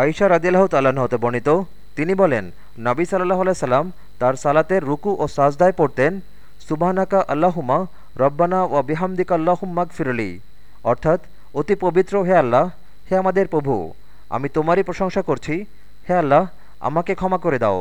আয়সা রাদিল্লাহ তাল্লাহ্ন হতে বর্ণিত, তিনি বলেন, নবী সাল্লাহ সাল্লাম তার সালাতের রুকু ও সাজদায় পড়তেন, সুবাহানাকা আল্লাহুমা রব্বানা ও বিহামদিক আল্লাহুম্মাক ফিরলি অর্থাৎ, অতি পবিত্র, হে আল্লাহ, হে আমাদের প্রভু, আমি তোমারই প্রশংসা করছি, হে আল্লাহ, আমাকে ক্ষমা করে দাও।